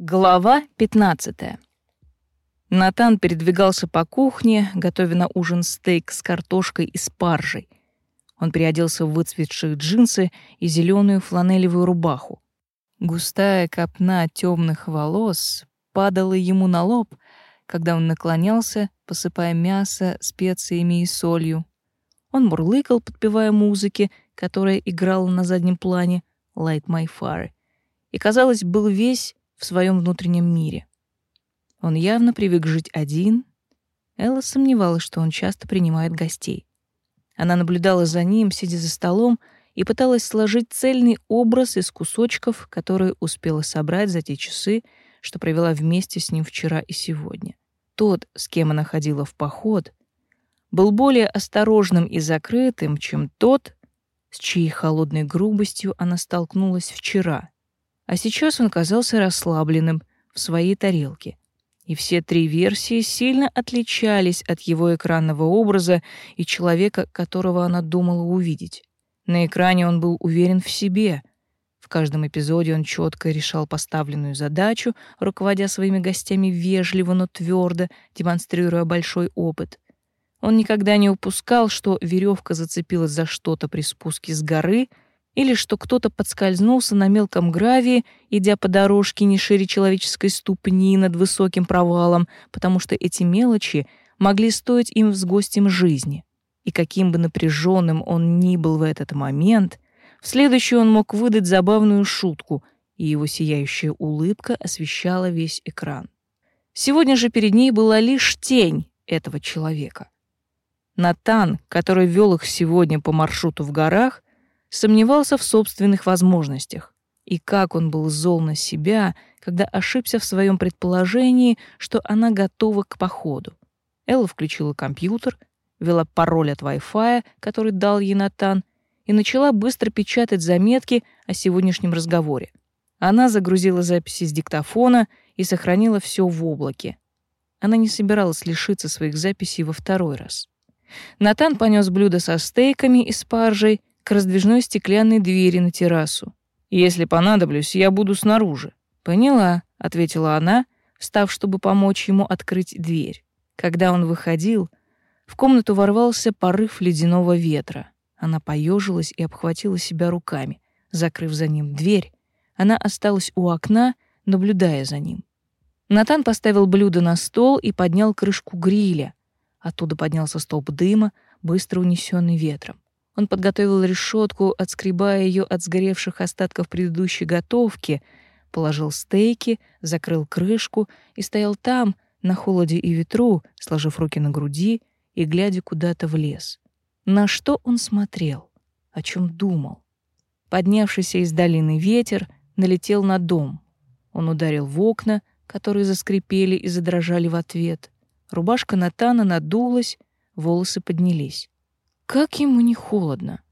Глава 15. Натан передвигался по кухне, готовя на ужин стейк с картошкой и спаржей. Он переоделся в выцветшие джинсы и зеленую фланелевую рубаху. Густая копна темных волос падала ему на лоб, когда он наклонялся, посыпая мясо специями и солью. Он мурлыкал, подпевая музыке, которая играла на заднем плане «Light My Fire», и, казалось, был весь в своем внутреннем мире. Он явно привык жить один. Элла сомневалась, что он часто принимает гостей. Она наблюдала за ним, сидя за столом, и пыталась сложить цельный образ из кусочков, которые успела собрать за те часы, что провела вместе с ним вчера и сегодня. Тот, с кем она ходила в поход, был более осторожным и закрытым, чем тот, с чьей холодной грубостью она столкнулась вчера а сейчас он казался расслабленным в своей тарелке. И все три версии сильно отличались от его экранного образа и человека, которого она думала увидеть. На экране он был уверен в себе. В каждом эпизоде он четко решал поставленную задачу, руководя своими гостями вежливо, но твердо, демонстрируя большой опыт. Он никогда не упускал, что веревка зацепилась за что-то при спуске с горы — или что кто-то подскользнулся на мелком гравии, идя по дорожке не шире человеческой ступни над высоким провалом, потому что эти мелочи могли стоить им с гостем жизни. И каким бы напряженным он ни был в этот момент, в следующий он мог выдать забавную шутку, и его сияющая улыбка освещала весь экран. Сегодня же перед ней была лишь тень этого человека. Натан, который вел их сегодня по маршруту в горах, сомневался в собственных возможностях. И как он был зол на себя, когда ошибся в своем предположении, что она готова к походу. Элла включила компьютер, ввела пароль от Wi-Fi, который дал ей Натан, и начала быстро печатать заметки о сегодняшнем разговоре. Она загрузила записи с диктофона и сохранила все в облаке. Она не собиралась лишиться своих записей во второй раз. Натан понес блюдо со стейками и спаржей, к раздвижной стеклянной двери на террасу. «Если понадоблюсь, я буду снаружи». «Поняла», — ответила она, встав, чтобы помочь ему открыть дверь. Когда он выходил, в комнату ворвался порыв ледяного ветра. Она поежилась и обхватила себя руками. Закрыв за ним дверь, она осталась у окна, наблюдая за ним. Натан поставил блюдо на стол и поднял крышку гриля. Оттуда поднялся столб дыма, быстро унесенный ветром. Он подготовил решетку, отскребая ее от сгоревших остатков предыдущей готовки, положил стейки, закрыл крышку и стоял там, на холоде и ветру, сложив руки на груди и глядя куда-то в лес. На что он смотрел? О чем думал? Поднявшийся из долины ветер налетел на дом. Он ударил в окна, которые заскрипели и задрожали в ответ. Рубашка Натана надулась, волосы поднялись. Как ему не холодно?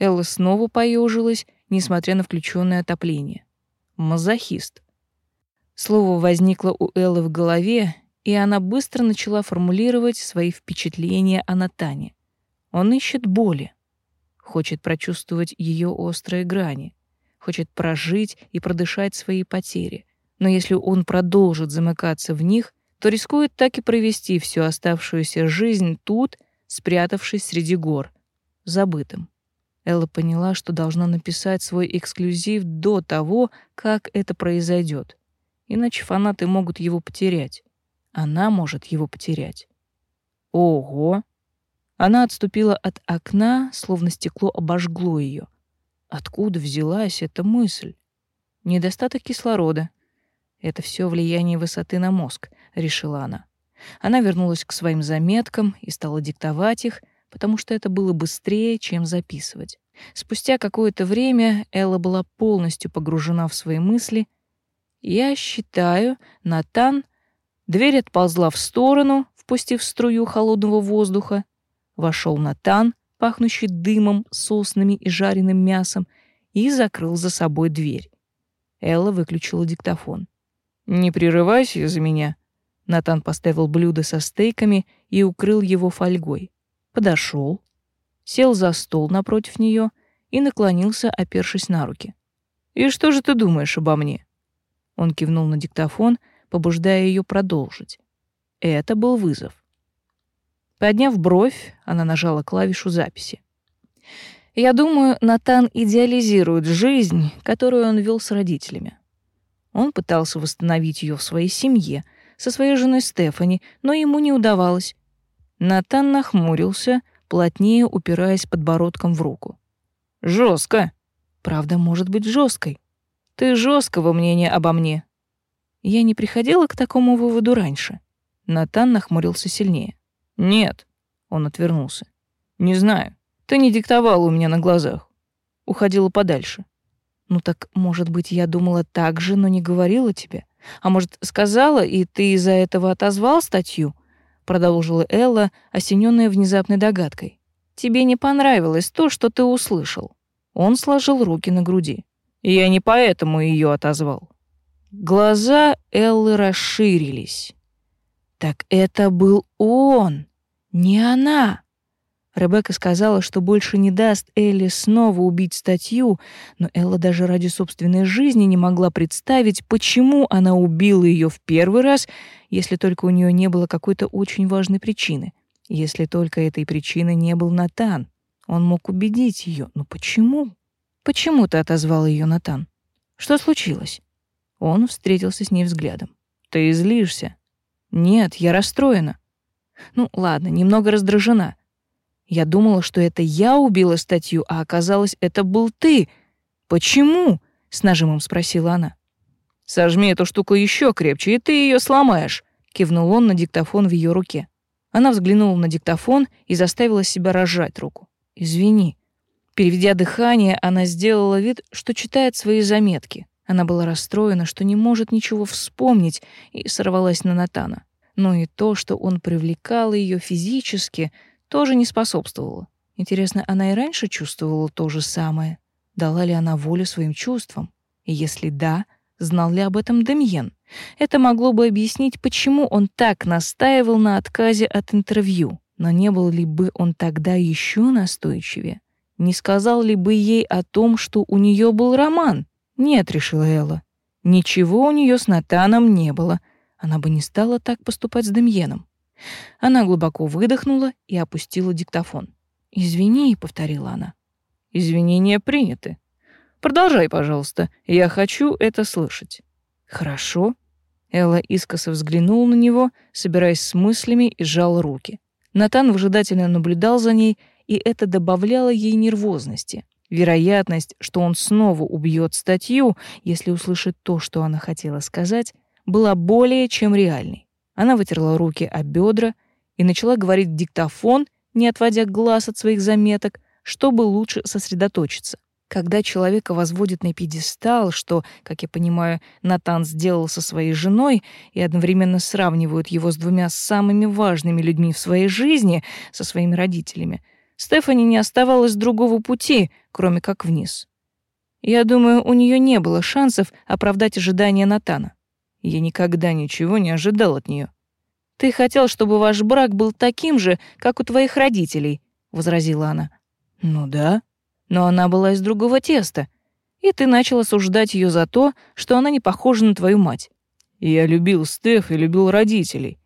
Элла снова поежилась, несмотря на включенное отопление. Мазохист. Слово возникло у Эллы в голове, и она быстро начала формулировать свои впечатления о Натане. Он ищет боли, хочет прочувствовать ее острые грани, хочет прожить и продышать свои потери. Но если он продолжит замыкаться в них, то рискует так и провести всю оставшуюся жизнь тут спрятавшись среди гор, забытым. Элла поняла, что должна написать свой эксклюзив до того, как это произойдет. Иначе фанаты могут его потерять. Она может его потерять. Ого! Она отступила от окна, словно стекло обожгло ее. Откуда взялась эта мысль? Недостаток кислорода. Это все влияние высоты на мозг, решила она. Она вернулась к своим заметкам и стала диктовать их, потому что это было быстрее, чем записывать. Спустя какое-то время Элла была полностью погружена в свои мысли. «Я считаю, Натан...» Дверь отползла в сторону, впустив струю холодного воздуха. Вошел Натан, пахнущий дымом, соснами и жареным мясом, и закрыл за собой дверь. Элла выключила диктофон. «Не прерывайся за меня», Натан поставил блюдо со стейками и укрыл его фольгой. Подошел, сел за стол напротив нее и наклонился, опершись на руки. «И что же ты думаешь обо мне?» Он кивнул на диктофон, побуждая ее продолжить. Это был вызов. Подняв бровь, она нажала клавишу записи. Я думаю, Натан идеализирует жизнь, которую он вел с родителями. Он пытался восстановить ее в своей семье, со своей женой Стефани, но ему не удавалось. Натан нахмурился, плотнее упираясь подбородком в руку. Жестко. Правда, может быть жесткой. Ты жесткого мнения обо мне. Я не приходила к такому выводу раньше. Натан нахмурился сильнее. Нет, он отвернулся. Не знаю. Ты не диктовала у меня на глазах. Уходила подальше. Ну так, может быть, я думала так же, но не говорила тебе? А может, сказала, и ты из-за этого отозвал статью? Продолжила Элла, осененная внезапной догадкой. Тебе не понравилось то, что ты услышал. Он сложил руки на груди. Я не поэтому ее отозвал. Глаза Эллы расширились. Так это был он, не она. Ребекка сказала, что больше не даст Элли снова убить статью, но Элла даже ради собственной жизни не могла представить, почему она убила ее в первый раз, если только у нее не было какой-то очень важной причины. Если только этой причиной не был Натан. Он мог убедить ее, но почему? Почему ты отозвал ее, Натан? Что случилось? Он встретился с ней взглядом. Ты злишься? Нет, я расстроена. Ну, ладно, немного раздражена. Я думала, что это я убила статью, а оказалось, это был ты. Почему? с нажимом спросила она. Сожми эту штуку еще крепче, и ты ее сломаешь, кивнул он на диктофон в ее руке. Она взглянула на диктофон и заставила себя разжать руку. Извини. Переведя дыхание, она сделала вид, что читает свои заметки. Она была расстроена, что не может ничего вспомнить, и сорвалась на Натана. Но и то, что он привлекал ее физически, тоже не способствовало. Интересно, она и раньше чувствовала то же самое? Дала ли она волю своим чувствам? И если да, знал ли об этом Демьен? Это могло бы объяснить, почему он так настаивал на отказе от интервью. Но не был ли бы он тогда еще настойчивее? Не сказал ли бы ей о том, что у нее был роман? Нет, решила Элла. Ничего у нее с Натаном не было. Она бы не стала так поступать с Демьеном. Она глубоко выдохнула и опустила диктофон. «Извини», — повторила она. «Извинения приняты. Продолжай, пожалуйста. Я хочу это слышать». «Хорошо». Элла искоса взглянула на него, собираясь с мыслями, и сжал руки. Натан выжидательно наблюдал за ней, и это добавляло ей нервозности. Вероятность, что он снова убьет статью, если услышит то, что она хотела сказать, была более чем реальной. Она вытерла руки о бедра и начала говорить в диктофон, не отводя глаз от своих заметок, чтобы лучше сосредоточиться. Когда человека возводят на пьедестал, что, как я понимаю, Натан сделал со своей женой, и одновременно сравнивают его с двумя самыми важными людьми в своей жизни, со своими родителями, Стефани не оставалось другого пути, кроме как вниз. Я думаю, у нее не было шансов оправдать ожидания Натана. Я никогда ничего не ожидал от нее. Ты хотел, чтобы ваш брак был таким же, как у твоих родителей, возразила она. Ну да, но она была из другого теста, и ты начал осуждать ее за то, что она не похожа на твою мать. Я любил Стеф и любил родителей.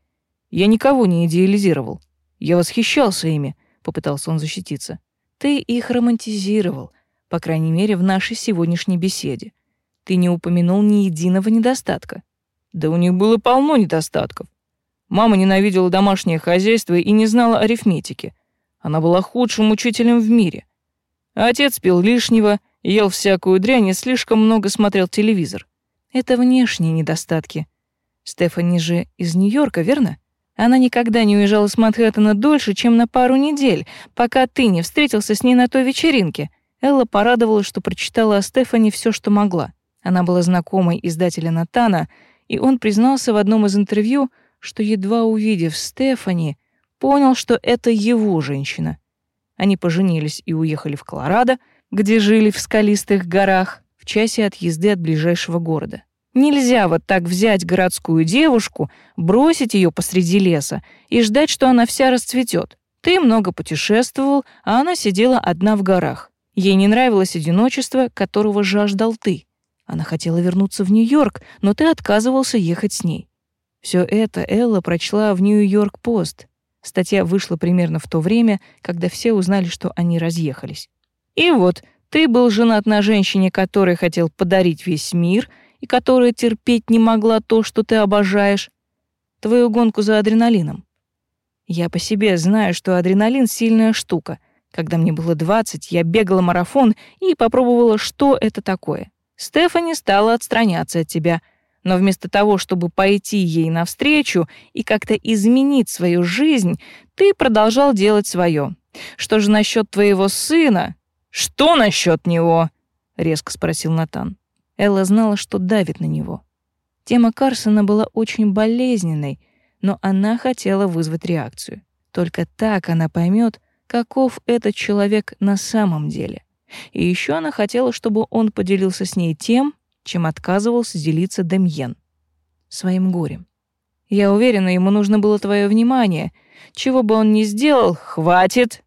Я никого не идеализировал. Я восхищался ими, попытался он защититься. Ты их романтизировал, по крайней мере, в нашей сегодняшней беседе. Ты не упомянул ни единого недостатка. Да у них было полно недостатков. Мама ненавидела домашнее хозяйство и не знала арифметики. Она была худшим учителем в мире. Отец пил лишнего, ел всякую дрянь и слишком много смотрел телевизор. Это внешние недостатки. Стефани же из Нью-Йорка, верно? Она никогда не уезжала с Манхэттена дольше, чем на пару недель, пока ты не встретился с ней на той вечеринке. Элла порадовалась, что прочитала о Стефани все, что могла. Она была знакомой издателя Натана — и он признался в одном из интервью, что едва увидев Стефани, понял, что это его женщина. Они поженились и уехали в Колорадо, где жили в скалистых горах, в часе от езды от ближайшего города. Нельзя вот так взять городскую девушку, бросить ее посреди леса и ждать, что она вся расцветет. Ты много путешествовал, а она сидела одна в горах. Ей не нравилось одиночество, которого жаждал ты. Она хотела вернуться в Нью-Йорк, но ты отказывался ехать с ней. Все это Элла прочла в Нью-Йорк-Пост. Статья вышла примерно в то время, когда все узнали, что они разъехались. И вот, ты был женат на женщине, которой хотел подарить весь мир и которая терпеть не могла то, что ты обожаешь. Твою гонку за адреналином. Я по себе знаю, что адреналин — сильная штука. Когда мне было 20, я бегала марафон и попробовала, что это такое. Стефани стала отстраняться от тебя, но вместо того, чтобы пойти ей навстречу и как-то изменить свою жизнь, ты продолжал делать свое. Что же насчет твоего сына? Что насчет него? резко спросил Натан. Элла знала, что давит на него. Тема Карсона была очень болезненной, но она хотела вызвать реакцию. Только так она поймет, каков этот человек на самом деле. И еще она хотела, чтобы он поделился с ней тем, чем отказывался делиться Демьен — своим горем. Я уверена, ему нужно было твое внимание. Чего бы он ни сделал, хватит,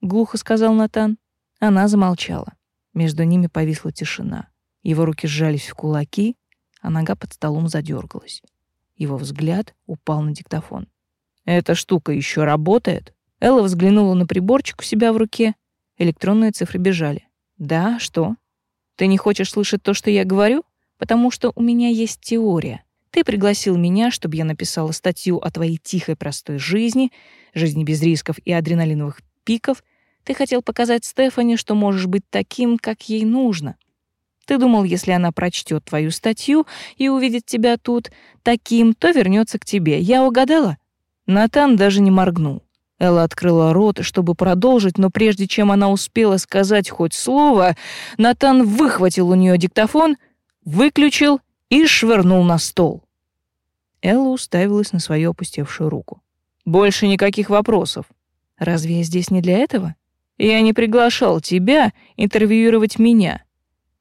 глухо сказал Натан. Она замолчала. Между ними повисла тишина. Его руки сжались в кулаки, а нога под столом задергалась. Его взгляд упал на диктофон. Эта штука еще работает? Элла взглянула на приборчик у себя в руке Электронные цифры бежали. «Да, что? Ты не хочешь слышать то, что я говорю? Потому что у меня есть теория. Ты пригласил меня, чтобы я написала статью о твоей тихой простой жизни, жизни без рисков и адреналиновых пиков. Ты хотел показать Стефани, что можешь быть таким, как ей нужно. Ты думал, если она прочтет твою статью и увидит тебя тут таким, то вернется к тебе. Я угадала?» Натан даже не моргнул. Элла открыла рот, чтобы продолжить, но прежде чем она успела сказать хоть слово, Натан выхватил у нее диктофон, выключил и швырнул на стол. Элла уставилась на свою опустевшую руку. «Больше никаких вопросов. Разве я здесь не для этого? Я не приглашал тебя интервьюировать меня.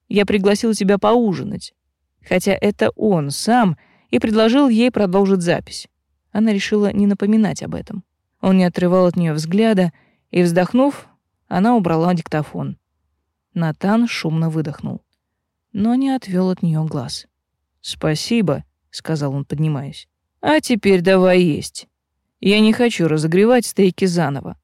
Я пригласил тебя поужинать. Хотя это он сам и предложил ей продолжить запись. Она решила не напоминать об этом. Он не отрывал от нее взгляда, и, вздохнув, она убрала диктофон. Натан шумно выдохнул, но не отвел от нее глаз. «Спасибо», — сказал он, поднимаясь. «А теперь давай есть. Я не хочу разогревать стейки заново.